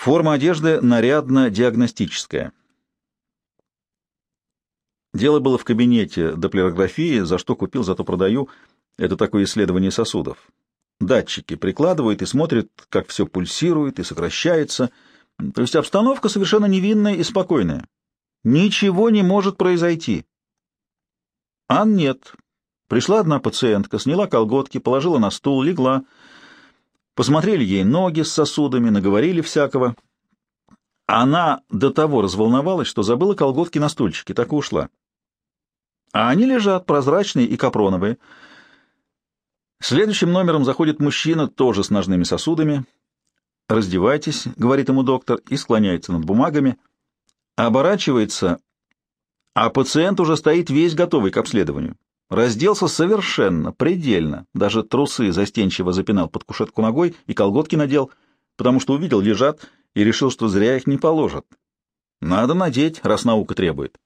Форма одежды нарядно-диагностическая. Дело было в кабинете доплерографии, за что купил, зато продаю. Это такое исследование сосудов. Датчики прикладывают и смотрят, как все пульсирует и сокращается. То есть обстановка совершенно невинная и спокойная. Ничего не может произойти. А нет. Пришла одна пациентка, сняла колготки, положила на стул, легла. Посмотрели ей ноги с сосудами, наговорили всякого. Она до того разволновалась, что забыла колготки на стульчике, так и ушла. А они лежат, прозрачные и капроновые. Следующим номером заходит мужчина, тоже с ножными сосудами. «Раздевайтесь», — говорит ему доктор, и склоняется над бумагами. Оборачивается, а пациент уже стоит весь готовый к обследованию. Разделся совершенно, предельно. Даже трусы застенчиво запинал под кушетку ногой и колготки надел, потому что увидел, лежат, и решил, что зря их не положат. Надо надеть, раз наука требует.